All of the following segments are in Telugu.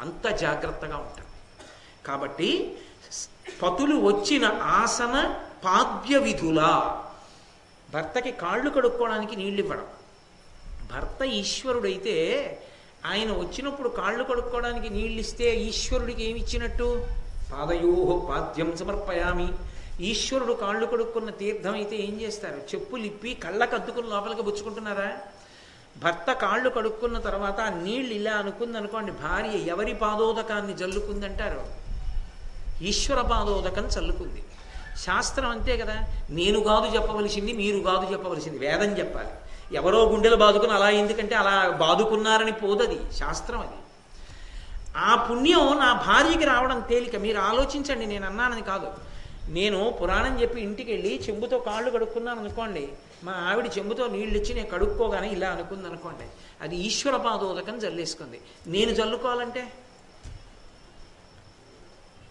అంత జాగ్రత్తగా ఉంటుంది కాబట్టి పతులు వచ్చిన ఆసన పాద్య విధుల. భర్తకి కాళ్ళు కడుక్కోవడానికి నీళ్ళు ఇవ్వడం. భర్త ఈశ్వరుడైతే ఆయన వచ్చినప్పుడు కాళ్ళు కడుక్కోవడానికి నీళ్ళు ఇస్తే ఈశ్వరుడికి ఏమి ఇచ్చినట్టు పాదయో పాద్యం సమర్పయామి. ఈశ్వరుడు కాళ్ళు కడుక్కున్న తీర్థం అయితే ఏం చేస్తారు? చెప్పులు ఇప్పి కళ్ళకద్దుకుని లోపలికి పుచ్చుకుంటున్నారా భర్త కాళ్ళు కడుక్కున్న తర్వాత ఆ నీళ్ళు ఇలా అనుకుంది అనుకోండి భార్య ఎవరి పాదోదకాన్ని జల్లుకుందంటారు? ఈశ్వర పాదోదకం చల్లుకుంది. శాస్త్రం అంతే కదా నేను కాదు చెప్పవలసింది మీరు కాదు చెప్పవలసింది వేదం చెప్పాలి. ఎవరో గుండెలు బాదుకుని అలా ఎందుకంటే అలా బాదుకున్నారని పోదది శాస్త్రం అది. ఆ పుణ్యం నా భార్యకి రావడం తేలిక మీరు ఆలోచించండి నేను అన్నానని కాదు. నేను పురాణం చెప్పి ఇంటికి వెళ్ళి చెంబుతో కాళ్ళు కడుక్కున్నాను అనుకోండి మా ఆవిడ చెంబుతో నీళ్ళు ఇచ్చి నేను కడుక్కోగానే ఇలా అనుకుంది అనుకోండి అది ఈశ్వర పాదోదకం జల్లేసుకుంది. నేను జల్లుకోవాలంటే?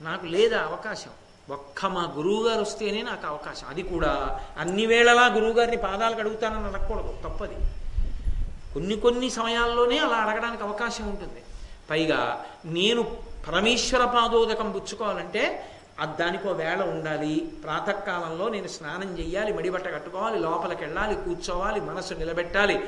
నాకు లేదా అవకాశం. ఒక్క మా గురువు గారు వస్తేనే నాకు అవకాశం. అది కూడా అన్ని వేళలా గురువుగారిని పాదాలు కడుగుతానని అడగకూడదు తప్పది. కొన్ని కొన్ని సమయాల్లోనే అలా అడగడానికి అవకాశం ఉంటుంది. పైగా నేను పరమేశ్వర పాదోదకం పుచ్చుకోవాలంటే దానికో వేళ ఉండాలి. ప్రాతకాలంలో నేను స్నానం చేయాలి మడిబట్ట కట్టుకోవాలి లోపలికి వెళ్ళాలి కూర్చోవాలి మనసు నిలబెట్టాలి.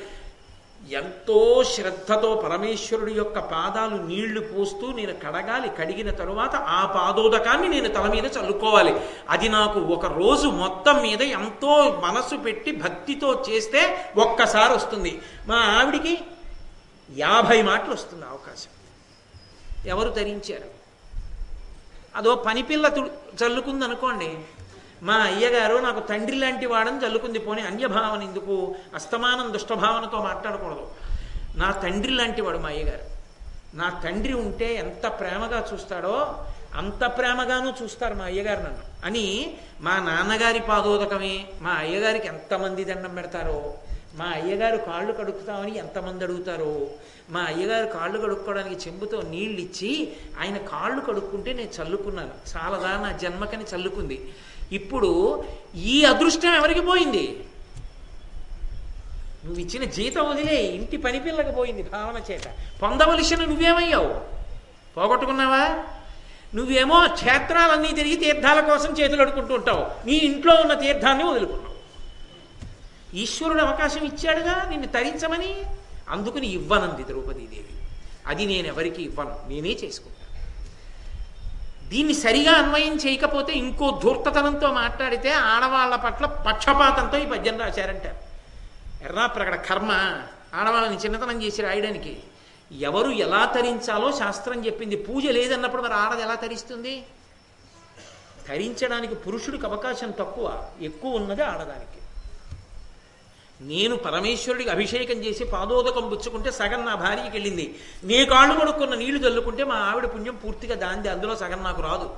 ఎంతో శ్రద్ధతో పరమేశ్వరుడి యొక్క పాదాలు నీళ్ళు పోస్తూ నేను కడగాలి. కడిగిన తరువాత ఆ పాదోదకాన్ని నేను తల మీద చల్లుకోవాలి. అది నాకు ఒక రోజు మొత్తం మీద ఎంతో మనసు పెట్టి భక్తితో చేస్తే ఒక్కసారి వస్తుంది. మా ఆవిడికి యాభై మాటలు వస్తుంది అవకాశం. ఎవరు ధరించారు అదో పనిపిల్ల తుడు చల్లుకుంది అనుకోండి మా అయ్యగారు నాకు తండ్రి లాంటి వాడని చల్లుకుంది పోనీ అన్యభావన ఎందుకు? అస్తమానం దుష్టభావనతో మాట్లాడకూడదు. నా తండ్రి లాంటి వాడు మా అయ్యగారు. నా తండ్రి ఉంటే ఎంత ప్రేమగా చూస్తాడో అంత ప్రేమగానూ చూస్తారు మా అయ్యగారు నన్ను. అని మా నాన్నగారి పాదోదకమే మా అయ్యగారికి ఎంతమంది దండం పెడతారో మా అయ్యగారు కాళ్ళు కడుక్కుతామని ఎంతమంది అడుగుతారో. మా అయ్యగారు కాళ్ళు కడుక్కోవడానికి చెంబుతో నీళ్ళు ఇచ్చి ఆయన కాళ్ళు కడుక్కుంటే నేను చల్లుకున్నాను. చాలదా నా జన్మకని చల్లుకుంది. ఇప్పుడు ఈ అదృష్టం ఎవరికి పోయింది? నువ్వు ఇచ్చిన జీతం వదిలే ఇంటి పని పిల్లకి పోయింది భావన చేత. పొందవలసిన నువ్వేమయ్యావు? పోగొట్టుకున్నావా? నువ్వేమో క్షేత్రాలన్నీ తిరిగి తీర్థాల కోసం చేతులు అడుకుంటూ ఉంటావు. నీ ఇంట్లో ఉన్న తీర్థాన్ని వదులుకున్నావు. ఈశ్వరుడు అవకాశం ఇచ్చాడుగా నిన్ను తరించమని? అందుకుని ఇవ్వనంది ద్రౌపదీదేవి. అది నేను ఎవరికి ఇవ్వను నేనే చేసుకుంటాను దీన్ని సరిగా అన్వయం చేయకపోతే ఇంకో ధూర్తతనంతో మాట్లాడితే ఆడవాళ్ళ పట్ల పక్షపాతంతో ఈ పద్యం రాశారంటారు ఎర్రాప్రగడ కర్మ ఆడవాళ్ళని చిన్నతనం చేసి రాయడానికి. ఎవరు ఎలా తరించాలో శాస్త్రం చెప్పింది. పూజ లేదన్నప్పుడు మరి ఆడది ఎలా తరిస్తుంది? తరించడానికి పురుషుడికి అవకాశం తక్కువ ఎక్కువ ఉన్నది ఆడదానికి. నేను పరమేశ్వరుడికి అభిషేకం చేసి పాదోదకం పుచ్చుకుంటే సగం నా భార్యకి వెళ్ళింది. నీ కాళ్ళు కొడుకున్న నీళ్ళు చల్లుకుంటే మా ఆవిడ పుణ్యం పూర్తిగా దాంది అందులో సగం నాకు రాదు.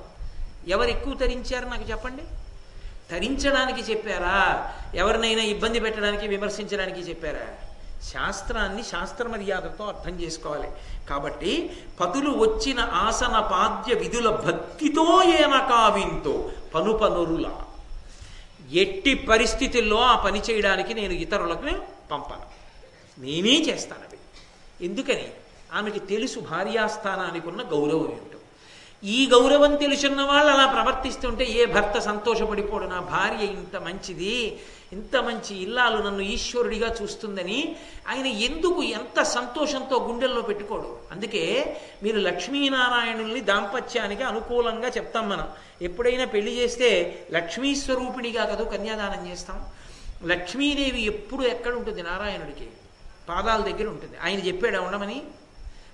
ఎవరు ఎక్కువ తరించారు నాకు చెప్పండి? తరించడానికి చెప్పారా? ఎవరినైనా ఇబ్బంది పెట్టడానికి విమర్శించడానికి చెప్పారా? శాస్త్రాన్ని శాస్త్ర మర్యాదతో అర్థం చేసుకోవాలి. కాబట్టి పతులు వచ్చిన ఆసన పాద్య విధుల భక్తితో ఏన కావింతో పను పనురులా. ఎట్టి పరిస్థితుల్లో ఆ పని చేయడానికి నేను ఇతరులకు పంపను. నేనే చేస్తాను అవి ఎందుకని? ఆమెకి తెలుసు భార్యాస్థానానికి ఉన్న గౌరవం ఏమిటో? ఈ గౌరవం తెలుసున్న వాళ్ళు అలా ప్రవర్తిస్తుంటే ఏ భర్త సంతోషపడిపోడు నా భార్య ఇంత మంచిది ఇంత మంచి ఇల్లాలు నన్ను ఈశ్వరుడిగా చూస్తుందని ఆయన ఎందుకు ఎంత సంతోషంతో గుండెల్లో పెట్టుకోడు? అందుకే మీరు లక్ష్మీనారాయణుల్ని దాంపత్యానికి అనుకూలంగా చెప్తాం మనం. ఎప్పుడైనా పెళ్ళి చేస్తే లక్ష్మీ స్వరూపిణిగా కదా కన్యాదానం చేస్తాం. లక్ష్మీదేవి ఎప్పుడు ఎక్కడ ఉంటుంది? నారాయణుడికి. పాదాల దగ్గర ఉంటుంది. ఆయన చెప్పాడు ఉండమని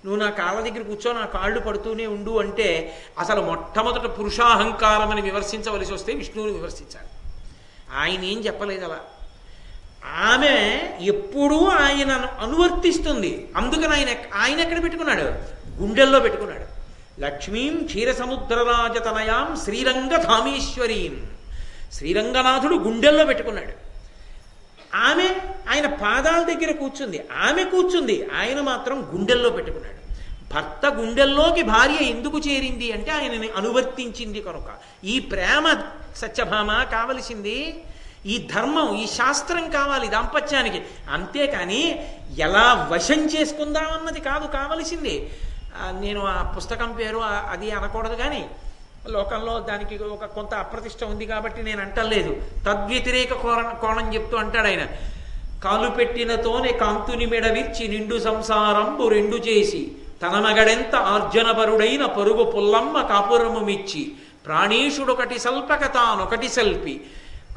నువ్వు నా కాళ్ళ దగ్గర కూర్చో నా కాళ్ళు పడుతూనే ఉండు అంటే అసలు మొట్టమొదట పురుషాహంకారం అని విమర్శించవలసి వస్తే విష్ణువుని విమర్శించాలి. ఆయన ఏం చెప్పలేదు అలా. ఆమె ఎప్పుడూ ఆయన అనువర్తిస్తుంది. అందుకని ఆయన ఆయన ఎక్కడ పెట్టుకున్నాడు? గుండెల్లో పెట్టుకున్నాడు. లక్ష్మీం క్షీరసముద్రరాజతనయాం శ్రీరంగ ధామేశ్వరీం శ్రీరంగనాథుడు గుండెల్లో పెట్టుకున్నాడు. ఆమె ఆయన పాదాల దగ్గర కూర్చుంది. ఆమె కూర్చుంది. ఆయన మాత్రం గుండెల్లో పెట్టుకున్నాడు. భర్త గుండెల్లోకి భార్య ఎందుకు చేరింది అంటే ఆయనని అనువర్తించింది కనుక. ఈ ప్రేమ సత్యభామ కావలసింది. ఈ ధర్మం ఈ శాస్త్రం కావాలి దాంపత్యానికి. అంతేకాని ఎలా వశం చేసుకుందామన్నది కాదు కావలసింది. నేను ఆ పుస్తకం పేరు అది అనకూడదు కానీ లోకంలో దానికి ఒక కొంత అప్రతిష్ట ఉంది కాబట్టి నేను అంటలేదు. తద్వ్యతిరేక కోణం కోణం చెప్తూ అంటాడు ఆయన. కాలు పెట్టినతోనే కాంతుని మెడవిర్చి నిండు సంసారంబు రెండు చేసి తన మగడెంత ఆర్జనపరుడైన పరుగు పుల్లమ్మ కాపురము మిచ్చి ప్రాణీషుడొకటి సల్పక తానొకటి సల్పి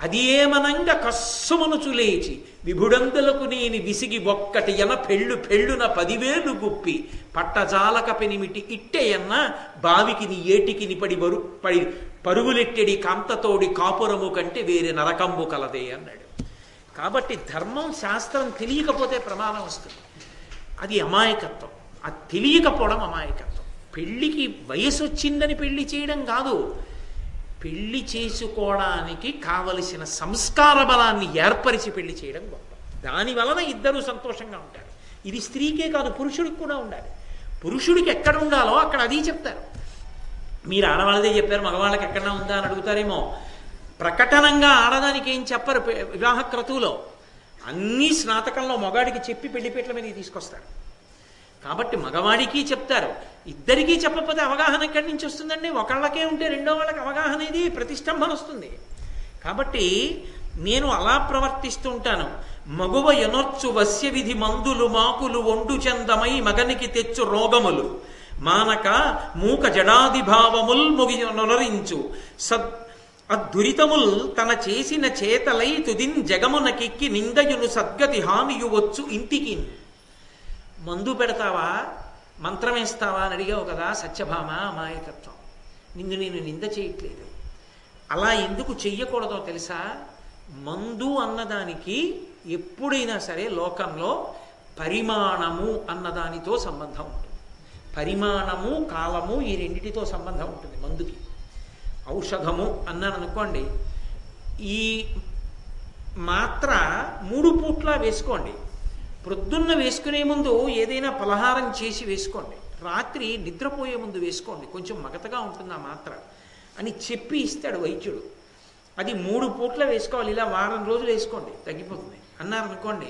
అది ఏమనంగా కస్సుమనుచు లేచి విభుడంతులకు నేను విసిగి ఒక్కటి ఎన పెళ్ళు పెళ్ళున పదివేలు గుప్పి. పట్టజాలక పెనిమిటి ఇట్టెయన్న బావికి నీ ఏటికి నిపడి బరు పడి పరుగులెట్టెడి కాంతతోడి కాపురము కంటే వేరే నరకంబు కలదే అన్నాడు. కాబట్టి ధర్మం శాస్త్రం తెలియకపోతే ప్రమాదం వస్తుంది. అది అమాయకత్వం. అది తెలియకపోవడం అమాయకత్వం. పెళ్ళికి వయసు వచ్చిందని పెళ్ళి చేయడం కాదు. పెళ్ళి చేసుకోవడానికి కావలసిన సంస్కార బలాన్ని ఏర్పరిచి పెళ్ళి చేయడం గొప్ప. దాని వలన ఇద్దరూ సంతోషంగా ఉంటారు. ఇది స్త్రీకే కాదు పురుషుడికి కూడా ఉండాలి. పురుషుడికి ఎక్కడ ఉండాలో అక్కడ అది చెప్తారు. మీరు ఆడవాళ్ళదే చెప్పారు మగవాళ్ళకి ఎక్కడన్నా ఉందా అని అడుగుతారేమో. ప్రకటనంగా ఆడదానికి ఏం చెప్పరు వివాహ క్రతువులో. అన్ని స్నాతకంలో మగాడికి చెప్పి పెళ్ళిపేట్ల మీద తీసుకొస్తారు. కాబట్టి మగవాడికి చెప్తారు. ఇద్దరికీ చెప్పకపోతే అవగాహన ఎక్కడి నుంచి వస్తుందండి? ఒకళ్ళకే ఉంటే రెండో వాళ్ళకి అవగాహన ఇది ప్రతిష్టంభన వస్తుంది. కాబట్టి నేను అలా ప్రవర్తిస్తూ ఉంటాను. మగువ ఎనొచ్చు వస్య విధి మందులు మాకులు ఒండు చందమై మగనికి తెచ్చు రోగములు. మానక మూక జడాది భావముల్ ముగి నొలరించు. సద్ అద్దురితముల్ తన చేసిన చేతలై తుదిన్ జగమునకెక్కి నిందయును సద్గతి హానియువచ్చు ఇంటికి. మందు పెడతావా? మంత్రం వేస్తావా? అని అడిగావు కదా సత్యభామ అమాయకత్వం. నిన్ను నేను నింద చేయట్లేదు. అలా ఎందుకు చెయ్యకూడదో తెలుసా? మందు అన్నదానికి ఎప్పుడైనా సరే లోకంలో పరిమాణము అన్నదానితో సంబంధం ఉంటుంది. పరిమాణము కాలము ఈ రెండిటితో సంబంధం ఉంటుంది మందుకి. ఔషధము అన్నాను అనుకోండి ఈ మాత్ర మూడు పూట్ల వేసుకోండి. ప్రొద్దున్న వేసుకునే ముందు ఏదైనా పలహారం చేసి వేసుకోండి. రాత్రి నిద్రపోయే ముందు వేసుకోండి. కొంచెం మగతగా ఉంటుంది ఆ మాత్ర అని చెప్పి ఇస్తాడు వైద్యుడు. అది మూడు పూట్ల వేసుకోవాలి. ఇలా వారం రోజులు వేసుకోండి. తగ్గిపోతుంది. అన్నారు అనుకోండి.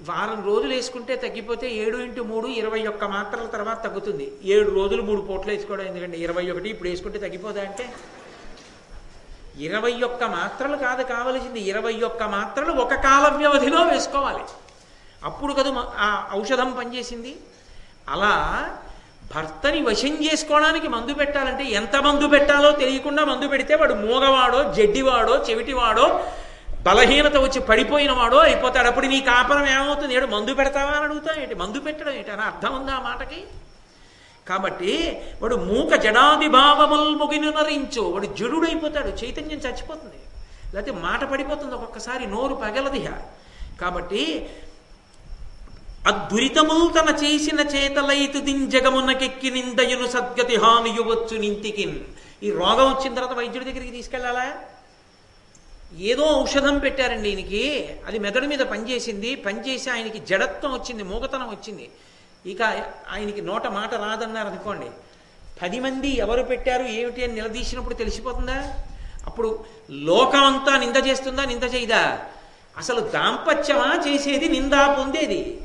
వారం రోజులు వేసుకుంటే తగ్గిపోతే ఏడు ఇంటూ మూడు ఇరవై ఒక్క మాత్రల తర్వాత తగ్గుతుంది. ఏడు రోజులు మూడు పూట్లు వేసుకోవడం ఎందుకంటే ఇరవై ఒకటి ఇప్పుడు వేసుకుంటే తగ్గిపోదా అంటే? ఇరవై ఒక్క మాత్రలు కాదు కావలసింది. ఇరవై ఒక్క మాత్రలు ఒక కాల వ్యవధిలో వేసుకోవాలి. అప్పుడు కదా మ- ఆ ఔషధం పనిచేసింది. అలా భర్తని వశం చేసుకోవడానికి మందు పెట్టాలంటే ఎంత మందు పెట్టాలో తెలియకుండా మందు పెడితే వాడు మూగవాడో జడ్డివాడో చెవిటివాడో బలహీనత వచ్చి పడిపోయిన వాడో అయిపోతాడు. అప్పుడు నీ కాపరం ఏమవుతుంది? ఏడు మందు పెడతావా అని అడుగుతా ఏంటి? మందు పెట్టడం ఏంటి? అని అర్థం ఉందా ఆ మాటకి? కాబట్టి వాడు మూక జడాది భావముల్ ముగినునరించు వాడు జడుడైపోతాడు. చైతన్యం చచ్చిపోతుంది. లేకపోతే మాట పడిపోతుంది ఒక్కొక్కసారి నోరు పగలదిహ. కాబట్టి అద్దురితముల్ తన చేసిన చేతలైతు దింజగమునకెక్కి నిందయును సద్గతి హానియువచ్చు నింతికిన్. ఈ రోగం వచ్చిన తర్వాత వైద్యుడి దగ్గరికి తీసుకెళ్ళాలా? ఏదో ఔషధం పెట్టారండి ఈయనకి. అది మెదడు మీద పనిచేసింది. పనిచేసి ఆయనకి జడత్వం వచ్చింది మూగతనం వచ్చింది. ఇక ఆయనకి నోట మాట రాదన్నారు అనుకోండి. పది మంది ఎవరు పెట్టారు ఏమిటి అని నిలదీసినప్పుడు తెలిసిపోతుందా? అప్పుడు లోకం అంతా నింద చేస్తుందా? నింద చేయదా? అసలు దాంపత్యమా? చేసేది నిందా పొందేది?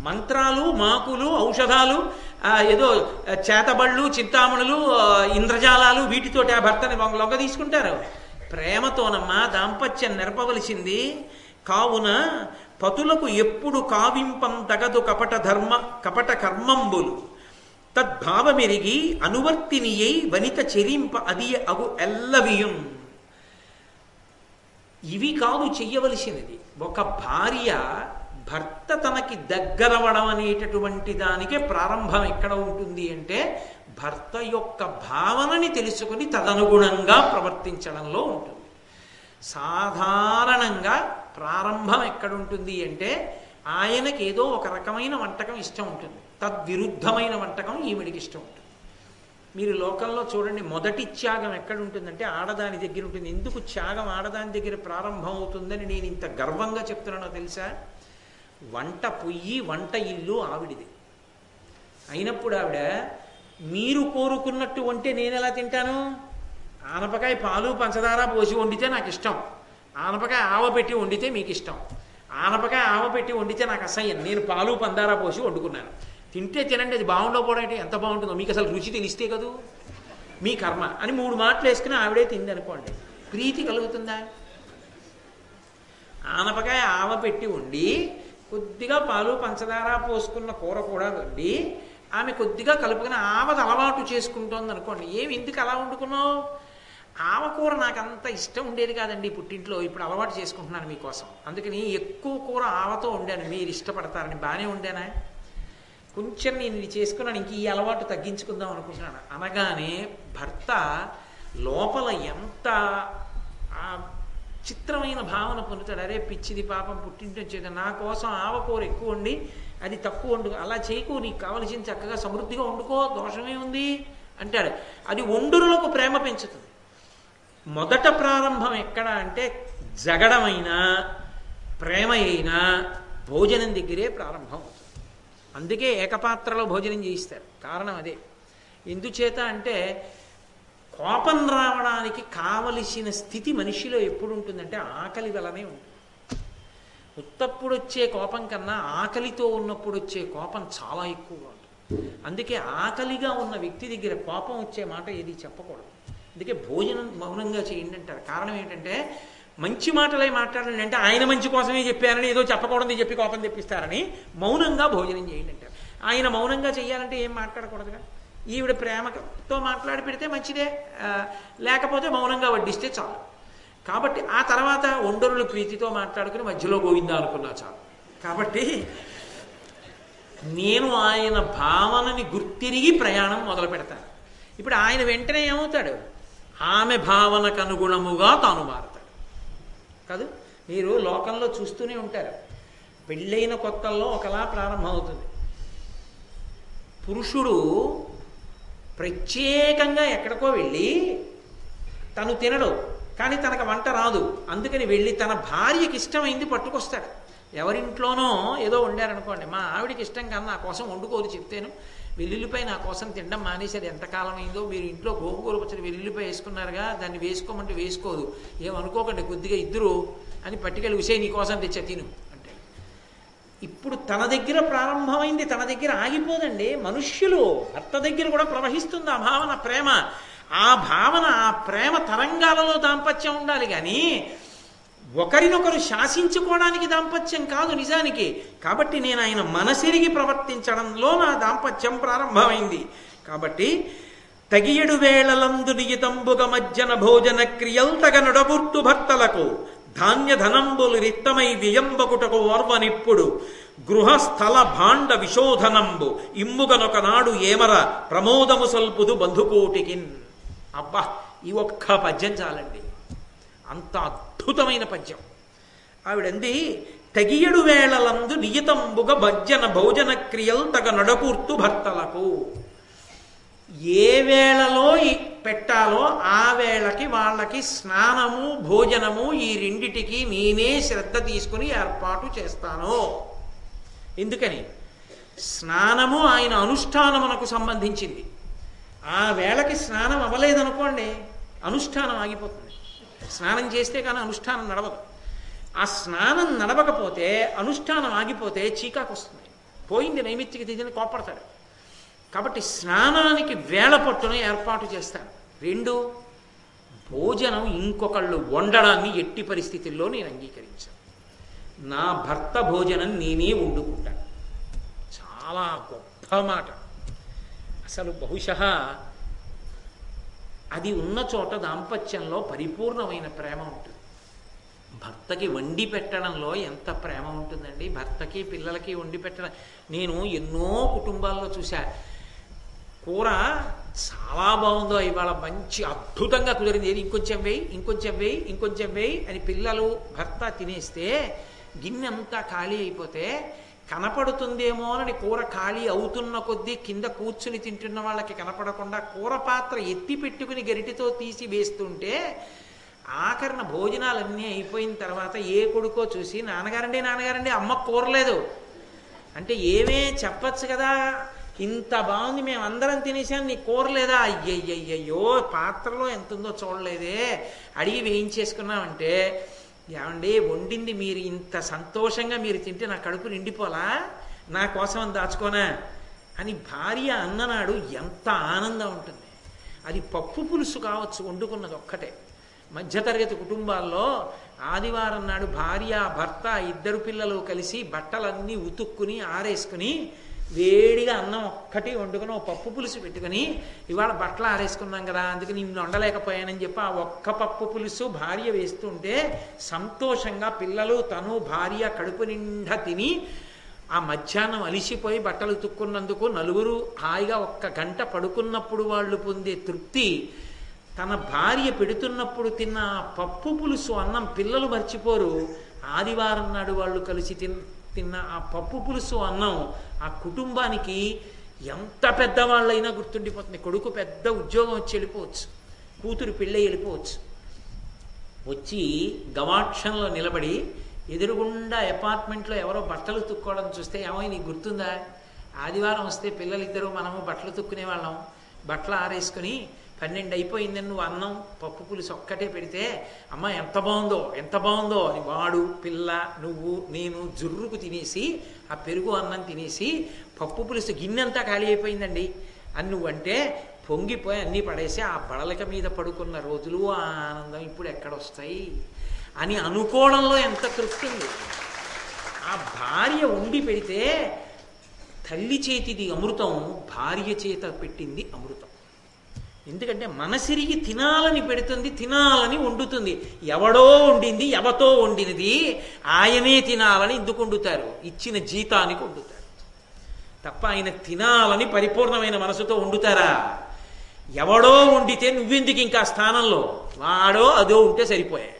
మంత్రాలు మాకులు ఔషధాలు ఏదో చేతబళ్ళు చింతామణులు ఇంద్రజాలాలు వీటితోటి ఆ భర్తని లొంగ లొంగ తీసుకుంటారు. ప్రేమతోనమ్మా దాంపత్యం నెరపవలసింది. కావున పతులకు ఎప్పుడు కావింపం తగదు కపట ధర్మ కపట కర్మంబులు. తద్భావమెరిగి అనువర్తినియై వనిత చెరింప అది అగు ఎల్లవియున్ ఇవి కాదు చెయ్యవలసినది. ఒక భార్య భర్త తనకి దగ్గరవడం అనేటటువంటి దానికే ప్రారంభం ఎక్కడ ఉంటుంది అంటే భర్త యొక్క భావనని తెలుసుకుని తదనుగుణంగా ప్రవర్తించడంలో ఉంటుంది. సాధారణంగా ప్రారంభం ఎక్కడుంటుంది అంటే ఆయనకి ఏదో ఒక రకమైన వంటకం ఇష్టం ఉంటుంది. తద్విరుద్ధమైన వంటకం ఈవిడికి ఇష్టం ఉంటుంది. మీరు లోకంలో చూడండి మొదటి త్యాగం ఎక్కడ ఉంటుందంటే ఆడదాని దగ్గర ఉంటుంది. ఎందుకు త్యాగం ఆడదాని దగ్గర ప్రారంభం అవుతుందని నేను ఇంత గర్వంగా చెప్తున్నానో తెలుసా? వంట పొయ్యి వంట ఇల్లు ఆవిడిది. అయినప్పుడు ఆవిడ మీరు కోరుకున్నట్టు వంటే నేను ఎలా తింటాను? ఆనపకాయ పాలు పంచదార పోసి వండితే నాకు ఇష్టం ఆనపకాయ ఆవ పెట్టి వండితే మీకు ఇష్టం ఆనపకాయ ఆవ పెట్టి వండితే నాకు అసహ్యం నేను పాలు పందార పోసి వండుకున్నాను. తింటే తినండి అది బాగుండకపోవడం అంటే ఎంత బాగుంటుందో మీకు అసలు రుచి తెలిస్తే కదూ? మీ కర్మ. అని మూడు మాటలు వేసుకుని ఆవిడే తింది అనుకోండి ప్రీతి కలుగుతుందా? ఆనపకాయ ఆవ పెట్టి వండి కొద్దిగా పాలు పంచదార పోసుకున్న కూర కూడా వండి ఆమె కొద్దిగా కలుపుకుని ఆవది అలవాటు చేసుకుంటోంది అనుకోండి ఏమి ఎందుకు అలా వండుకున్నావు? ఆవ కూర నాకు అంత ఇష్టం ఉండేది కాదండి పుట్టింట్లో. ఇప్పుడు అలవాటు చేసుకుంటున్నాను మీకోసం. అందుకని ఎక్కువ కూర ఆవతో వండాను. మీరు ఇష్టపడతారని బాగానే వండానా? కొంచెం నేను ఇది చేసుకున్నాను. ఇంక ఈ అలవాటు తగ్గించుకుందాం అనుకుంటున్నాను. అనగానే భర్త లోపల ఎంత చిత్రమైన భావన పొందుతాడు. అరే పిచ్చిది పాపం పుట్టింటి వచ్చేది నా కోసం ఆవకూర ఎక్కువ ఉండి అది తక్కువ వండు అలా చేయకు నీకు కావలసిన చక్కగా సమృద్ధిగా వండుకో దోషమే ఉంది అంటాడు. అది వండురులకు ప్రేమ పెంచుతుంది. మొదట ప్రారంభం ఎక్కడ అంటే జగడమైనా ప్రేమ అయినా భోజనం దగ్గరే ప్రారంభం అవుతుంది. అందుకే ఏకపాత్రలో భోజనం చేయిస్తారు. కారణం అదే. ఎందుచేత అంటే కోపం రావడానికి కావలసిన స్థితి మనిషిలో ఎప్పుడు ఉంటుందంటే ఆకలి వలనే ఉంటుంది. ఉత్తప్పుడు వచ్చే కోపం కన్నా ఆకలితో ఉన్నప్పుడు వచ్చే కోపం చాలా ఎక్కువగా ఉంటుంది. అందుకే ఆకలిగా ఉన్న వ్యక్తి దగ్గర కోపం వచ్చే మాట ఏది చెప్పకూడదు. అందుకే భోజనం మౌనంగా చేయండి అంటారు. కారణం ఏంటంటే మంచి మాటలే మాట్లాడండి అంటే ఆయన మంచి కోసమే చెప్పారని ఏదో చెప్పకూడదు చెప్పి కోపం తెప్పిస్తారని మౌనంగా భోజనం చేయండి అంటారు. ఆయన మౌనంగా చేయాలంటే ఏం మాట్లాడకూడదుగా? ఈవిడ ప్రేమతో మాట్లాడి పెడితే మంచిదే లేకపోతే మౌనంగా వడ్డిస్తే చాలు. కాబట్టి ఆ తర్వాత ఒండరులు ప్రీతితో మాట్లాడుకుని మధ్యలో గోవిందా అనుకున్నా చాలు. కాబట్టి నేను ఆయన భావనని గుర్తిరిగి ప్రయాణం మొదలు పెడతాను. ఇప్పుడు ఆయన వెంటనే ఏమవుతాడు? ఆమె భావనకు అనుగుణముగా తాను మారతాడు. కాదు మీరు లోకంలో చూస్తూనే ఉంటారు. పెళ్ళైన కొత్తల్లో ఒకలా ప్రారంభమవుతుంది. పురుషుడు ప్రత్యేకంగా ఎక్కడికో వెళ్ళి తను తినడు కానీ తనకు వంట రాదు. అందుకని వెళ్ళి తన భార్యకి ఇష్టమైంది పట్టుకొస్తాడు. ఎవరింట్లోనో ఏదో వండారనుకోండి మా ఆవిడకి ఇష్టం కానీ నా కోసం వండుకోదు చెప్తేను. వెల్లుల్లిపై నా కోసం తినడం మానేసి ఎంతకాలం అయిందో మీరు ఇంట్లో గోంగూర పచ్చడి వెల్లుల్లిపై వేసుకున్నారుగా దాన్ని వేసుకోమంటే వేసుకోదు. ఏమనుకోకండి కొద్దిగా ఇద్దరు అని పట్టుకెళ్ళి ఉసే నీ కోసం తెచ్చా తిను. ఇప్పుడు తన దగ్గర ప్రారంభమైంది తన దగ్గర ఆగిపోదండి. మనుష్యులు భర్త దగ్గర కూడా ప్రవహిస్తుంది ఆ భావన ప్రేమ. ఆ భావన ఆ ప్రేమ తరంగాలలో దాంపత్యం ఉండాలి కానీ ఒకరినొకరు శాసించుకోవడానికి దాంపత్యం కాదు నిజానికి. కాబట్టి నేను ఆయన మనసిరిగి ప్రవర్తించడంలో నా దాంపత్యం ప్రారంభమైంది. కాబట్టి తగియడు వేళలందు నియతంబుగ మజ్జన భోజన క్రియల్ తగ నడబుర్తు భర్తలకు. ధాన్య ధనంబులు రిక్తమై వియంబకుటకు ఓర్వనిప్పుడు గృహస్థల భాండ విశోధనంబు ఇమ్ముగనొకనాడు ఏమర ప్రమోదము సల్పుదు బంధుకోటికిన్. అబ్బా ఈ ఒక్క పద్యం చాలండి. అంత అద్భుతమైన పద్యం. ఆవిడంది తగియడు వేళలందు నియతంబుగ భజ్జన భోజన క్రియలు తగ నడకూర్తు భర్తలకు. ఏ వేళలో పెట్టాలో ఆ వేళకి వాళ్ళకి స్నానము భోజనము ఈ రెండిటికి నేనే శ్రద్ధ తీసుకుని ఏర్పాటు చేస్తాను. ఎందుకని? స్నానము ఆయన అనుష్ఠానమునకు సంబంధించింది. ఆ వేళకి స్నానం అవ్వలేదనుకోండి అనుష్ఠానం ఆగిపోతుంది. స్నానం చేస్తే కానీ అనుష్ఠానం నడవదు. ఆ స్నానం నడవకపోతే అనుష్ఠానం ఆగిపోతే చీకాకు వస్తుంది పోయింది నైమిత్తికి తీసిన కోపడతాడు. కాబట్టి స్నానానికి వేళ పట్టును ఏర్పాటు చేస్తాను. రెండు భోజనం ఇంకొకళ్ళు వండడాన్ని ఎట్టి పరిస్థితుల్లో నేను అంగీకరించాను. నా భర్త భోజనం నేనే వండుకుంటాను. చాలా గొప్ప మాట. అసలు బహుశ అది ఉన్న చోట దాంపత్యంలో పరిపూర్ణమైన ప్రేమ ఉంటుంది. భర్తకి వండి పెట్టడంలో ఎంత ప్రేమ ఉంటుందండి? భర్తకి పిల్లలకి వండి పెట్టడం. నేను ఎన్నో కుటుంబాల్లో చూశాను కూర చాలా బాగుందో ఇవాళ మంచి అద్భుతంగా కుదిరింది. ఏది? ఇంకొంచెం వేయి ఇంకొంచెం వేయి ఇంకొంచెం వేయి అని పిల్లలు భర్త తినేస్తే గిన్నె అంతా ఖాళీ అయిపోతే కనపడుతుందేమో అని కూర ఖాళీ అవుతున్న కొద్దీ కింద కూర్చుని తింటున్న వాళ్ళకి కనపడకుండా కూర పాత్ర ఎత్తి పెట్టుకుని గరిటితో తీసి వేస్తుంటే ఆఖరణ భోజనాలన్నీ అయిపోయిన తర్వాత ఏ కొడుకో చూసి నాన్నగారండి నాన్నగారండి అమ్మ కూరలేదు. అంటే ఏమే చెప్పచ్చు కదా? ఇంత బాగుంది మేము అందరం తినేసాం నీ కూరలేదా అయ్యయ్యయ్యో పాత్రలో ఎంత ఉందో చూడలేదే. అడిగి వేయించేసుకున్నామంటే ఏమండి వండింది మీరు ఇంత సంతోషంగా మీరు తింటే నా కడుపు నిండిపోలా? నా కోసం అని దాచుకోనా? అని భార్య అన్ననాడు ఎంత ఆనందం ఉంటుంది. అది పప్పు పులుసు కావచ్చు వండుకున్నది ఒక్కటే. మధ్యతరగతి కుటుంబాల్లో ఆదివారం నాడు భార్య భర్త ఇద్దరు పిల్లలు కలిసి బట్టలన్నీ ఉతుక్కుని ఆరేసుకుని వేడిగా అన్నం ఒక్కటి వండుకుని ఓ పప్పు పులుసు పెట్టుకుని ఇవాళ బట్టలు ఆరేసుకున్నాం కదా అందుకని నిన్ను వండలేకపోయానని చెప్పి ఆ ఒక్క పప్పు పులుసు భార్య వేస్తుంటే సంతోషంగా పిల్లలు తను భార్య కడుపు నిండా తిని ఆ మధ్యాహ్నం అలిసిపోయి బట్టలు ఉతుక్కున్నందుకు నలుగురు హాయిగా ఒక్క గంట పడుకున్నప్పుడు వాళ్ళు పొందే తృప్తి. తన భార్య పెడుతున్నప్పుడు తిన్న పప్పు పులుసు అన్నం పిల్లలు మర్చిపోరు. ఆదివారం నాడు వాళ్ళు కలిసి తిన్న తిన్న ఆ పప్పు పులుసు అన్నం ఆ కుటుంబానికి ఎంత పెద్దవాళ్ళైనా గుర్తుండిపోతుంది. కొడుకు పెద్ద ఉద్యోగం వచ్చి వెళ్ళిపోవచ్చు. కూతురు పెళ్ళి వెళ్ళిపోవచ్చు. వచ్చి గవాక్షంలో నిలబడి ఎదురుగుండా అపార్ట్మెంట్లో ఎవరో బట్టలు తుక్కోవడం చూస్తే ఏమో నీకు గుర్తుందా? ఆదివారం వస్తే పిల్లలిద్దరూ మనము బట్టలు తుక్కునే వాళ్ళం. బట్టలు ఆరేసుకొని పన్నెండు అయిపోయిందని నువ్వు అన్నం పప్పు పులుసు ఒక్కటే పెడితే అమ్మ ఎంత బాగుందో ఎంత బాగుందో అని వాడు పిల్ల నువ్వు నేను జుర్రుకు తినేసి ఆ పెరుగు అన్నం తినేసి పప్పు పులుసు గిన్నెంతా ఖాళీ అయిపోయిందండి. అని నువ్వంటే పొంగిపోయి అన్నీ పడేసి ఆ బడలక మీద పడుకున్న రోజులు ఆ ఆనందం ఇప్పుడు ఎక్కడొస్తాయి? అని అనుకోవడంలో ఎంత తృప్తి ఉంది ఆ భార్య ఉండి పెడితే తల్లి చేతిది అమృతం భార్య చేత పెట్టింది అమృతం. ఎందుకంటే మనసిరిగి తినాలని పెడుతుంది తినాలని వండుతుంది. ఎవడో వండింది ఎవతో వండినది ఆయనే తినాలని ఎందుకు వండుతారు? ఇచ్చిన జీతానికి వండుతారు. తప్ప ఆయన తినాలని పరిపూర్ణమైన మనసుతో వండుతారా? ఎవడో వండితే నువ్వెందుకు ఇంకా స్థానంలో? వాడో అదో ఉంటే సరిపోయాయి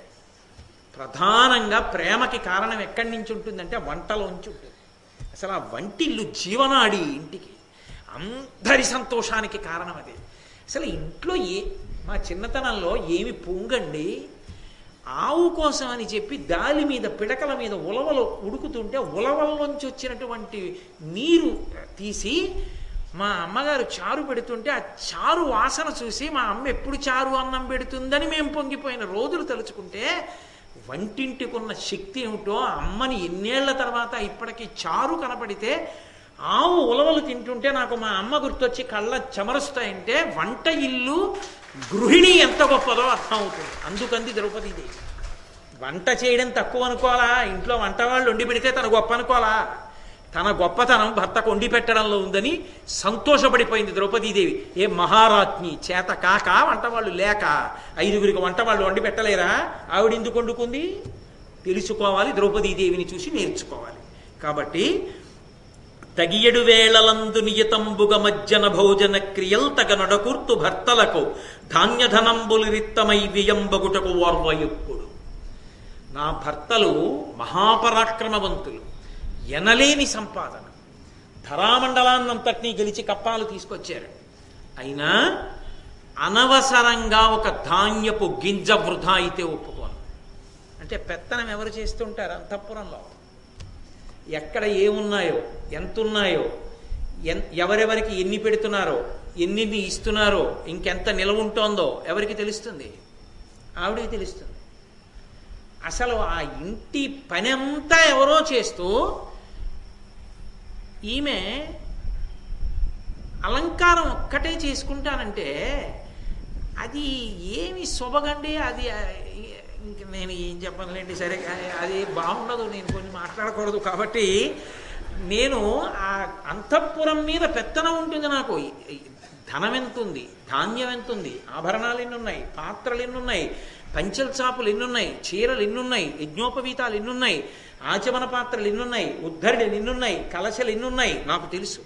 ప్రధానంగా ప్రేమకి కారణం ఎక్కడి నుంచి ఉంటుందంటే వంటలోంచి ఉంటుంది. అసలు ఆ వంటిల్లు జీవనాడి ఇంటికి అందరి సంతోషానికి కారణం అదే. అసలు ఇంట్లో ఏ మా చిన్నతనంలో ఏమి పొంగండి? ఆవు కోసం అని చెప్పి దాలి మీద పిడకల మీద ఉలవలు ఉడుకుతుంటే ఉలవల్లోంచి వచ్చినటువంటి నీరు తీసి మా అమ్మగారు చారు పెడుతుంటే ఆ చారు వాసన చూసి మా అమ్మ ఎప్పుడు చారు అన్నం పెడుతుందని మేము పొంగిపోయిన రోజులు తలుచుకుంటే వంటింటికున్న శక్తి ఏమిటో అమ్మని ఎన్నేళ్ళ తర్వాత ఇప్పటికీ చారు కనపడితే ఆవు ఉలవలు తింటుంటే నాకు మా అమ్మ గుర్తొచ్చి కళ్ళ చెమరుస్తాయంటే వంట ఇల్లు గృహిణి ఎంత గొప్పదో అర్థం అవుతుంది అందుకంది ద్రౌపదీదేవి వంట చేయడం తక్కువ అనుకోవాలా? ఇంట్లో వంట వాళ్ళు వండి పెడితే తన గొప్ప అనుకోవాలా? తన గొప్పతనం భర్తకు వండి పెట్టడంలో ఉందని సంతోషపడిపోయింది ద్రౌపదీదేవి. ఏ మహారాజ్ఞి చేత కాక వంట వాళ్ళు లేక ఐదుగురికి వంట వాళ్ళు వండి పెట్టలేరా? ఆవిడ ఎందుకు వండుకుంది? తెలుసుకోవాలి ద్రౌపదీదేవిని చూసి నేర్చుకోవాలి. కాబట్టి తగియడు వేళలందు నియతంబుగ మజ్జన భోజన క్రియల్ తగ నడకూర్తు భర్తలకు ధాన్యధనంబులు రిత్తమై వియంబగుటకు ఓర్వయుక్కుడు నా భర్తలు మహాపరాక్రమవంతులు ఎనలేని సంపాదన. ధరామండలాన్నంతటినీ గెలిచి కప్పాలు తీసుకొచ్చారు. అయినా అనవసరంగా ఒక ధాన్యపు గింజ వృధా అయితే ఒప్పుకోను. అంటే పెత్తనం ఎవరు చేస్తుంటారు అంతఃపురంలో? ఎక్కడ ఏమున్నాయో ఎంత ఉన్నాయో ఎన్ ఎవరెవరికి ఎన్ని పెడుతున్నారో ఎన్ని ఇస్తున్నారో ఇంకెంత నిలవ ఉంటుందో ఎవరికి తెలుస్తుంది? ఆవిడికి తెలుస్తుంది. అసలు ఆ ఇంటి పని అంతా ఎవరో చేస్తూ ఈమె అలంకారం ఒక్కటే చేసుకుంటానంటే అది ఏమి శుభగండి అది ఇంక నేను ఏం చెప్పనులేండి సరే అది బాగుండదు నేను కొంచెం మాట్లాడకూడదు కాబట్టి నేను ఆ అంతఃపురం మీద పెత్తనం ఉంటుంది నాకు. ధనం ఎంత ఉంది ధాన్యం ఎంత ఉంది ఆభరణాలు ఎన్నున్నాయి పాత్రలు ఎన్నున్నాయి పంచల చాపులు ఎన్నున్నాయి చీరలు ఎన్నున్నాయి యజ్ఞోపవీతాలు ఎన్నున్నాయి ఆచమన పాత్రలు ఎన్నున్నాయి ఉద్ధరణలు ఎన్నున్నాయి కలశలు ఎన్నున్నాయి నాకు తెలుసు.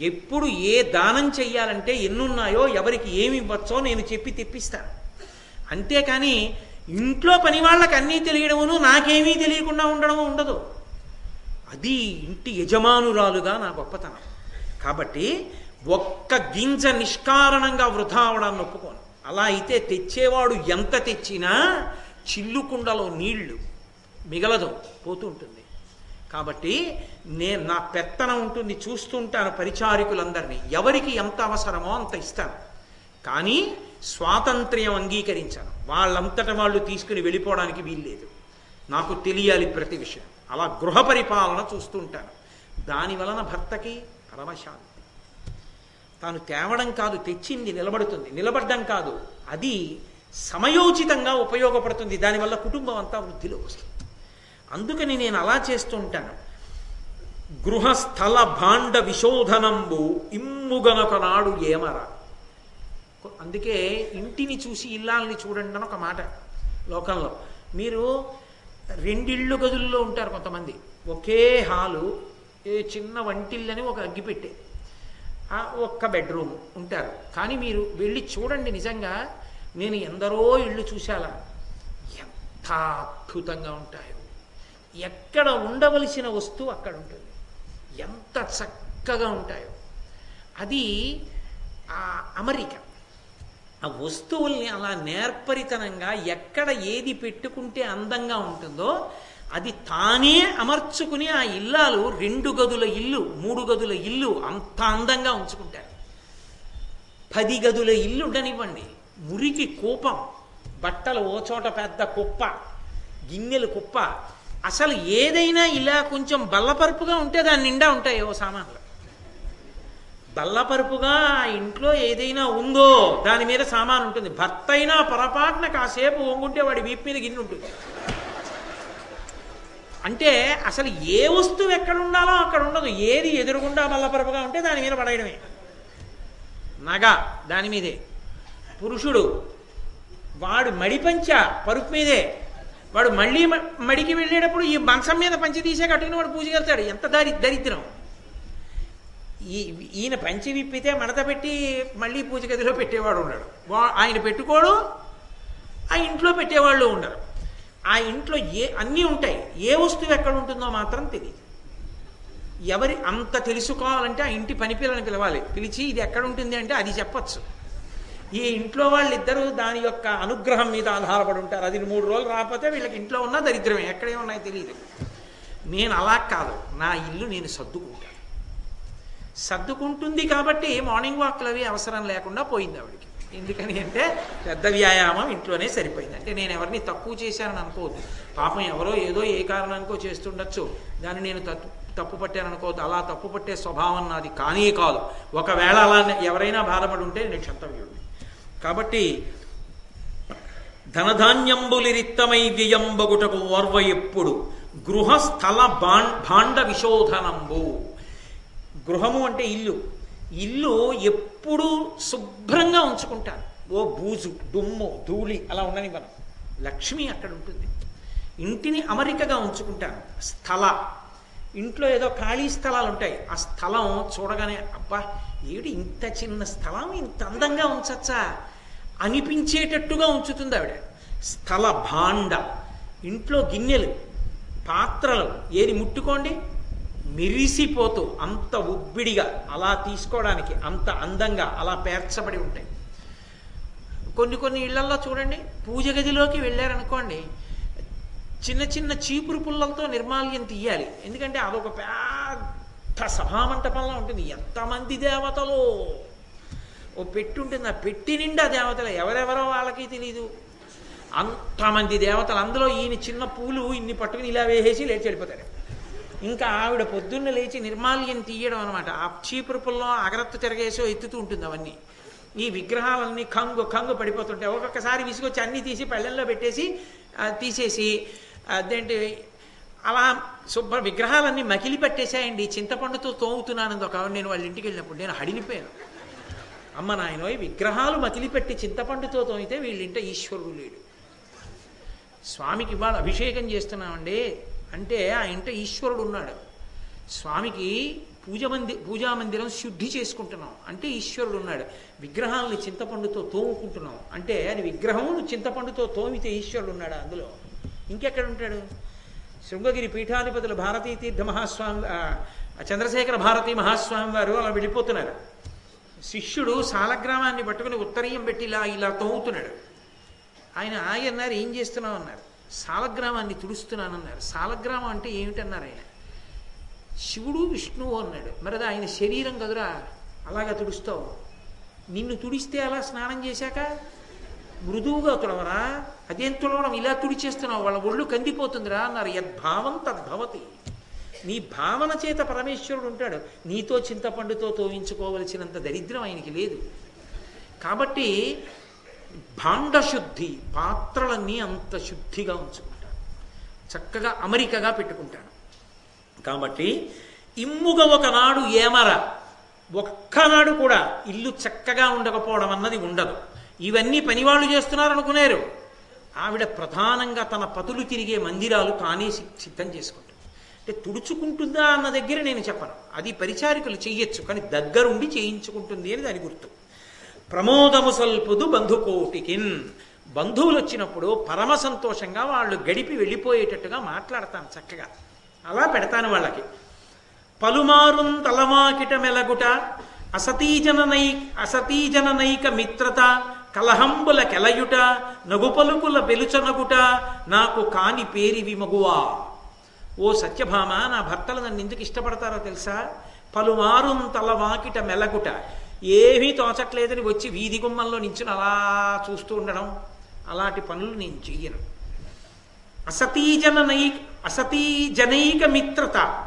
ఎప్పుడు ఏ దానం చెయ్యాలంటే ఎన్నున్నాయో ఎవరికి ఏమి ఇవ్వచ్చో నేను చెప్పి తెప్పిస్తాను. అంతేకాని ఇంట్లో పని వాళ్ళకి అన్నీ తెలియడమును నాకేమీ తెలియకుండా ఉండడము ఉండదు. అది ఇంటి యజమానురాలుగా నా గొప్పతనం. కాబట్టి ఒక్క గింజ నిష్కారణంగా వృధా అవడాన్ని ఒప్పుకోను. అలా అయితే తెచ్చేవాడు ఎంత తెచ్చినా చిల్లుకుండలో నీళ్ళు మిగలదు పోతుంటుంది. కాబట్టి నేను నా పెత్తనం ఉంటుంది చూస్తుంటాను పరిచారికులందరినీ. ఎవరికి ఎంత అవసరమో అంత ఇస్తాను. కానీ స్వాతంత్ర్యం అంగీకరించాను. వాళ్ళంతట వాళ్ళు తీసుకుని వెళ్ళిపోవడానికి వీల్లేదు. నాకు తెలియాలి ప్రతి విషయం. అలా గృహ పరిపాలన చూస్తుంటాను. దాని వలన భర్తకి పరమశాంతి. తాను తేవడం కాదు తెచ్చింది నిలబడుతుంది. నిలబడ్డం కాదు అది సమయోచితంగా ఉపయోగపడుతుంది. దానివల్ల కుటుంబం అంతా వృద్ధిలో వస్తుంది. అందుకని నేను అలా చేస్తూ ఉంటాను గృహస్థల భాండ విశోధనంబు ఇమ్ముగనొక నాడు ఏమరా? అందుకే ఇంటిని చూసి ఇల్లాలని చూడండి అని ఒక మాట లోకంలో. మీరు రెండిళ్ళు గదుల్లో ఉంటారు కొంతమంది. ఒకే హాలు ఏ చిన్న వంటిల్లని ఒక అగ్గిపెట్టే ఆ ఒక్క బెడ్రూమ్ ఉంటారు. కానీ మీరు వెళ్ళి చూడండి నిజంగా నేను ఎందరో ఇళ్ళు చూశాలా. ఎంత అద్భుతంగా ఉంటాయో. ఎక్కడ ఉండవలసిన వస్తువు అక్కడ ఉంటుంది. ఎంత చక్కగా ఉంటాయో. అది ఆ అమరిక. ఆ వస్తువుల్ని అలా నేర్పరితనంగా ఎక్కడ ఏది పెట్టుకుంటే అందంగా ఉంటుందో అది తానే అమర్చుకుని ఆ ఇల్లాలు రెండు గదుల ఇల్లు మూడు గదుల ఇల్లు అంత అందంగా ఉంచుకుంటారు. పది గదుల ఇల్లు ఉండనివ్వండి. మురికి కోపం బట్టలు ఓ చోట పెద్ద కుప్ప గిన్నెలు కుప్ప. అసలు ఏదైనా ఇలా కొంచెం బల్లపరుపుగా ఉంటే దాని నిండా ఉంటాయి ఓ సామాన్లు. బల్లపరుపుగా ఆ ఇంట్లో ఏదైనా ఉందో దాని మీద సామాన్ ఉంటుంది. భర్త అయినా పొరపాటున కాసేపు వంగుంటే వాడి వీపు మీద గిన్నె ఉంటుంది. అంటే అసలు ఏ వస్తువు ఎక్కడ ఉండాలో అక్కడ ఉండదు. ఏది ఎదురుగుండా బల్లపరుపుగా ఉంటే దాని మీద పడేయడమే. నగ దాని మీదే. పురుషుడు వాడు మడి పంచ పరుపు మీదే. వాడు మళ్ళీ మడికి వెళ్ళేటప్పుడు ఈ మంచం మీద పంచి తీసే కట్టుకుని వాడు పూజకెళ్తాడు ఎంత దారి దరిద్రం. ఈ ఈయన పంచి విప్పితే మడత పెట్టి మళ్ళీ పూజ గదిలో పెట్టేవాడు ఉన్నాడు వా- ఆయన పెట్టుకోడు ఆ ఇంట్లో పెట్టేవాళ్ళు ఉండరు. ఆ ఇంట్లో ఏ అన్నీ ఉంటాయి. ఏ వస్తువు ఎక్కడ ఉంటుందో మాత్రం తెలియదు ఎవరి అంత తెలుసుకోవాలంటే ఆ ఇంటి పనిపిల్లని పిలవాలి. పిలిచి ఇది ఎక్కడ ఉంటుంది అంటే అది చెప్పచ్చు. ఈ ఇంట్లో వాళ్ళిద్దరూ దాని యొక్క అనుగ్రహం మీద ఆధారపడి ఉంటారు. అది మూడు రోజులు రాకపోతే వీళ్ళకి ఇంట్లో ఉన్నా దరిద్రమే. ఎక్కడే ఉన్నాయో తెలియదు నేను అలా కాదు. నా ఇల్లు నేను సర్దుకుంటాను. సర్దుకుంటుంది కాబట్టి మార్నింగ్ వాక్లు అవి అవసరం లేకుండా పోయింది ఆవిడికి. ఎందుకని అంటే పెద్ద వ్యాయామం ఇంట్లోనే సరిపోయింది. అంటే నేను ఎవరిని తక్కువ చేశానని అనుకోవద్దు. పాపం ఎవరో ఏదో ఏ కారణానికో చేస్తుండొచ్చు. దాన్ని నేను తప్పు తప్పు పట్టాను అనుకోవద్దు అలా తప్పు పట్టే స్వభావం నాది కానీ కాదు. ఒకవేళ అలా ఎవరైనా బాధపడి ఉంటే నేను క్షంతవ్యుడిని. కాబట్టి ధనధాన్యంబులిరిత్తమై వ్యయంబగుటకు ఓర్వ ఎప్పుడు గృహస్థల భాండ విశోధనంబు. గృహము అంటే ఇల్లు. ఇల్లు ఎప్పుడూ శుభ్రంగా ఉంచుకుంటారు. ఓ బూజు దుమ్ము ధూళి అలా ఉండని మనం లక్ష్మి అక్కడ ఉంటుంది. ఇంటిని అమరికగా ఉంచుకుంటాను స్థల. ఇంట్లో ఏదో ఖాళీ స్థలాలు ఉంటాయి. ఆ స్థలం చూడగానే అబ్బా ఏడు ఇంత చిన్న స్థలం ఇంత అందంగా ఉంచచ్చా? అనిపించేటట్టుగా ఉంచుతుంది ఆవిడ. స్థల భాండ. ఇంట్లో గిన్నెలు పాత్రలు. ఏది ముట్టుకోండి? మెరిసిపోతూ అంత ఉబ్బిడిగా అలా తీసుకోవడానికి అంత అందంగా అలా పేర్చబడి ఉంటాయి. కొన్ని కొన్ని ఇళ్ళల్లో చూడండి పూజ గదిలోకి వెళ్ళారనుకోండి చిన్న చిన్న చీపురు పుల్లలతో నిర్మాల్యం తీయాలి. ఎందుకంటే అదొక పెద్ద సభామంటపంలో ఉంటుంది. ఎంతమంది దేవతలు? ఓ పెట్టి ఉంటుంది. ఆ పెట్టి నిండా దేవతలు ఎవరెవరో వాళ్ళకి తెలియదు అంతమంది దేవతలు అందులో ఈయన చిన్న పూలు ఇన్ని పట్టుకుని ఇలా వేసేసి లేచి వెళ్ళిపోతారు. ఇంకా ఆవిడ పొద్దున్న లేచి నిర్మాల్యం తీయడం అనమాట ఆ చీపురుపుల్లో అగరత్తు తిరగేసో ఎత్తుతూ ఉంటుంది అవన్నీ. ఈ విగ్రహాలన్నీ కంగు కంగు పడిపోతుంటాయి. ఒక్కొక్కసారి విసుగొచ్చి అన్నీ తీసి పళ్ళెల్లో పెట్టేసి తీసేసి అదేంటి అలా శుభ్ర విగ్రహాలన్నీ మకిలి పట్టేశాయండి చింతపండుతో తోముతున్నాను ఒక నేను వాళ్ళ ఇంటికి వెళ్ళినప్పుడు నేను హడిలిపోయాను. అమ్మ నాయన విగ్రహాలు మకిలిపెట్టి చింతపండుతో తోమితే వీళ్ళింట ఈశ్వరుడు లేడు. స్వామికి ఇవాళ అభిషేకం చేస్తున్నామండి. అంటే ఆ ఇంట ఈశ్వరుడు ఉన్నాడు స్వామికి పూజ మంది పూజా మందిరం శుద్ధి చేసుకుంటున్నాం. అంటే ఈశ్వరుడు ఉన్నాడు విగ్రహాలని చింతపండుతో తోముకుంటున్నాం. అంటే అది విగ్రహం చింతపండుతో తోమితే ఈశ్వరుడు ఉన్నాడు అందులో? ఇంకెక్కడ ఉంటాడు? శృంగగిరి పీఠాధిపతులు భారతీ తీర్థ మహాస్వామి చంద్రశేఖర భారతీ మహాస్వామి వారు అలా వెళ్ళిపోతున్నారు. శిష్యుడు సాలగ్రామాన్ని పట్టుకుని ఉత్తరీయం పెట్టి ఇలా ఇలా తోముతున్నాడు. ఆయన ఆగి అన్నారు ఏం చేస్తున్నావు? అన్నారు. సాలగ్రామాన్ని తుడుస్తున్నానన్నారు. సాలగ్రామం అంటే ఏమిటన్నారు ఆయన? శివుడు విష్ణువు అన్నాడు. మరి అది ఆయన శరీరం కదురా అలాగా తుడుస్తావు. నిన్ను తుడిస్తే అలా స్నానం చేశాక? మృదువుగా తుడవరా? అదేం తుడవడం? ఇలా తుడిచేస్తున్నావు. వాళ్ళ ఒళ్ళు కందిపోతుందిరా అన్నారు. యద్భావం తద్భవతి నీ భావన చేత పరమేశ్వరుడు ఉంటాడు. నీతో చింతపండుతో తోయించుకోవలసినంత దరిద్రం ఆయనకి లేదు. కాబట్టి భాండశుద్ధి పాత్రలన్నీ అంత శుద్ధిగా ఉంచుకుంటాను చక్కగా అమరికగా పెట్టుకుంటాను కాబట్టి ఇమ్ముగ ఒకనాడు ఏమర ఒక్కనాడు కూడా ఇల్లు చక్కగా ఉండకపోవడం అన్నది ఉండదు. ఇవన్నీ పనివాళ్ళు చేస్తున్నారు అనుకున్నారు ఆవిడ ప్రధానంగా తన పతులు తిరిగే మందిరాలు తానే సిద్ధం చేసుకుంటుంది. అంటే తుడుచుకుంటుందా అన్న దగ్గర నేను చెప్పను. అది పరిచారికలు చేయొచ్చు కానీ దగ్గరుండి చేయించుకుంటుంది అని దాని గుర్తు. ప్రమోదము సల్పుదు బంధుకోటికిన్. బంధువులు వచ్చినప్పుడు పరమ సంతోషంగా వాళ్ళు గడిపి వెళ్ళిపోయేటట్టుగా మాట్లాడతాను చక్కగా. అలా పెడతాను వాళ్ళకి. పలుమారుం తలమాకిట మెలగుట అసతీజననై అసతీజననైక మిత్రత కలహంబుల కెలయుట నగుపలుకుల బెలుచనగుట నాకు కాని పేరివి మగువా ఓ సత్యభామ నా భర్తలు నన్ను ఎందుకు ఇష్టపడతారో తెలుసా? పలుమారుం తలవాకిట మెలగుట. ఏమీ తోచట్లేదని వచ్చి వీధి గుమ్మంలో నించుని అలా చూస్తూ ఉండడం అలాంటి పనులు నేను చెయ్యను. అసతీజననై అసతీజనైక మిత్రత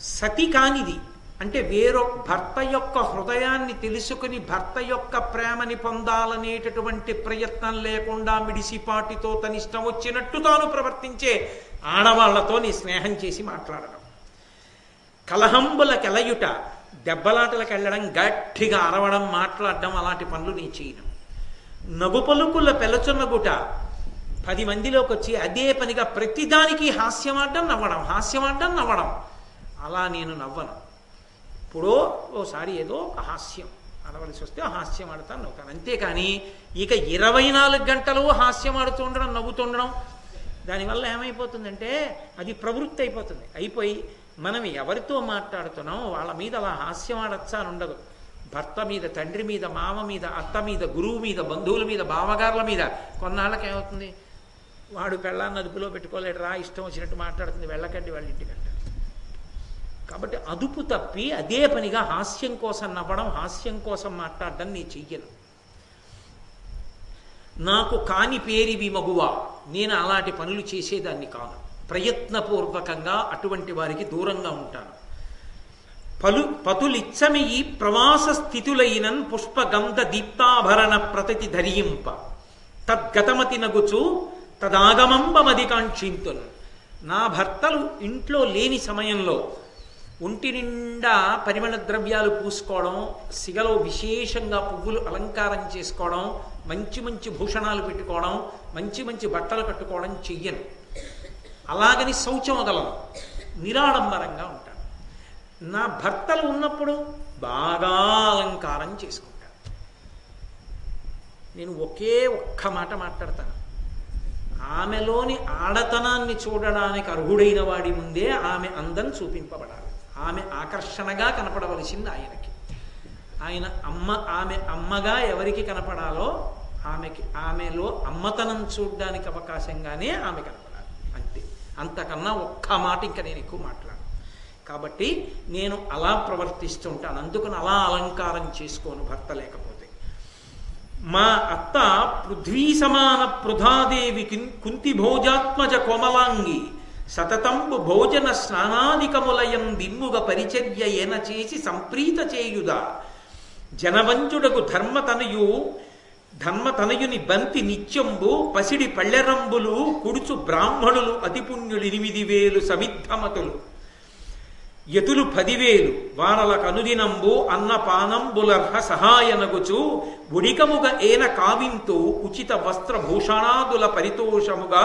సతి కానిది. అంటే వేరొ భర్త యొక్క హృదయాన్ని తెలుసుకుని భర్త యొక్క ప్రేమని పొందాలనేటటువంటి ప్రయత్నం లేకుండా మిడిసిపాటితో తనిష్టం వచ్చినట్టు తాను ప్రవర్తించే ఆడవాళ్ళతో నీ స్నేహం చేసి మాట్లాడడం. కలహంబుల కెలయుట దెబ్బలాటలకు వెళ్ళడం గట్టిగా అరవడం మాట్లాడడం అలాంటి పనులు నేను చేయను. నగుపలుకుల పెలచున్నగుట పది మందిలోకి వచ్చి అదే పనిగా ప్రతిదానికి హాస్యమాడడం నవ్వడం హాస్యమాడడం నవ్వడం. అలా నేను నవ్వను. ఇప్పుడు ఓసారి ఏదో ఒక హాస్యం. అడవలసి వస్తే హాస్యం ఆడతాను నవ్వుతాను. అంతేకాని ఇక ఇరవై నాలుగు గంటలు హాస్యం ఆడుతూ ఉండడం నవ్వుతుండడం దానివల్ల ఏమైపోతుందంటే అది ప్రవృత్తి అయిపోతుంది. అయిపోయి మనం ఎవరితో మాట్లాడుతున్నాం వాళ్ళ మీద అలా హాస్యం ఆడచ్చా అని ఉండదు భర్త మీద తండ్రి మీద మామ మీద అత్త మీద గురువు మీద బంధువుల మీద బావగారుల మీద కొన్నాళ్ళకి ఏమవుతుంది వాడు పెళ్ళాన్ని అదుపులో పెట్టుకోలేడు రా ఇష్టం వచ్చినట్టు మాట్లాడుతుంది వెళ్ళకండి వాళ్ళ ఇంటికంట కాబట్టి అదుపు తప్పి అదే పనిగా హాస్యం కోసం నవ్వడం హాస్యం కోసం మాట్లాడడం నీ చెయ్యను. నాకు కాని పేరివి మగువా. నేను అలాంటి పనులు చేసేదాన్ని కాను ప్రయత్నపూర్వకంగా అటువంటి వారికి దూరంగా ఉంటాను. పలు పతులిచ్చమి ఈ ప్రవాస స్థితులైనన్ పుష్పగంధ దీప్తాభరణ ప్రతితి ధరింప. తద్గతమతి నగుచు తదాగమంబమది కాంక్షింతున్ నా భర్తలు ఇంట్లో లేని సమయంలో ఒంటి నిండా పరిమళ ద్రవ్యాలు పూసుకోవడం సిగలో విశేషంగా పువ్వులు అలంకారం చేసుకోవడం మంచి మంచి భూషణాలు పెట్టుకోవడం మంచి మంచి బట్టలు కట్టుకోవడం చెయ్యను. అలాగని శౌచం వదలను. నిరాడంబరంగా ఉంటాను. నా భర్తలు ఉన్నప్పుడు బాగా అలంకారం చేసుకుంటాను. నేను ఒకే ఒక్క మాట మాట్లాడతాను. ఆమెలోని ఆడతనాన్ని చూడడానికి అర్హుడైన వాడి ముందే ఆమె అందం చూపింపబడాలి. ఆమె ఆకర్షణగా కనపడవలసింది ఆయనకి. ఆయన అమ్మ ఆమె అమ్మగా ఎవరికి కనపడాలో ఆమెకి ఆమెలో అమ్మతనం చూడడానికి అవకాశంగానే ఆమె కనపడాలి. అంతే. అంతకన్నా ఒక్క మాట ఇంకా నేను ఎక్కువ మాట్లాడను. కాబట్టి నేను అలా ప్రవర్తిస్తుంటాను. అందుకని అలా అలంకారం చేసుకోను భర్త లేకపోతే. మా అత్త పృథ్వీ సమాన పృథాదేవి కుంతి భోజాత్మజ కోమలాంగి సతతంబు భోజన స్నానాదికములయం దిమ్ముగ పరిచర్య ఏన చేసి సంప్రీత చేయుదా. జనవంచుడకు ధర్మతనయు ధర్మతనయుని బంతి నిత్యంబు పసిడి పళ్ళెరంబులు కుడుచు బ్రాహ్మణులు అతిపుణ్యులు ఎనిమిది వేలు సమిద్ధమతులు యతులు పదివేలు వానల కనుదినంబు అన్నపానంబులర్హ సహాయనగుచు ఉడికముగ ఏన కావింతు ఉచిత వస్త్రభూషణాదుల పరితోషముగా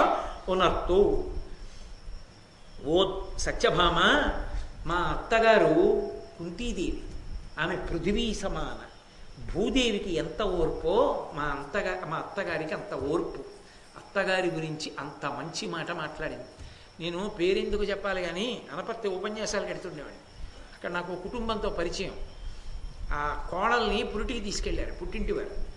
ఉనర్తు ఓ సత్యభామ మా అత్తగారు కుంతీదేవి ఆమె పృథివీ సమాన. భూదేవికి ఎంత ఓర్పో మా అంతగా మా అత్తగారికి అంత ఓర్పు. అత్తగారి గురించి అంత మంచి మాట మాట్లాడింది. నేను పేరెందుకు చెప్పాలి కానీ అనపర్తి ఉపన్యాసాలు కడుతుండేవాడిని. అక్కడ నాకు కుటుంబంతో పరిచయం. ఆ కోడల్ని పురిటికి తీసుకెళ్ళారు పుట్టింటి వారు.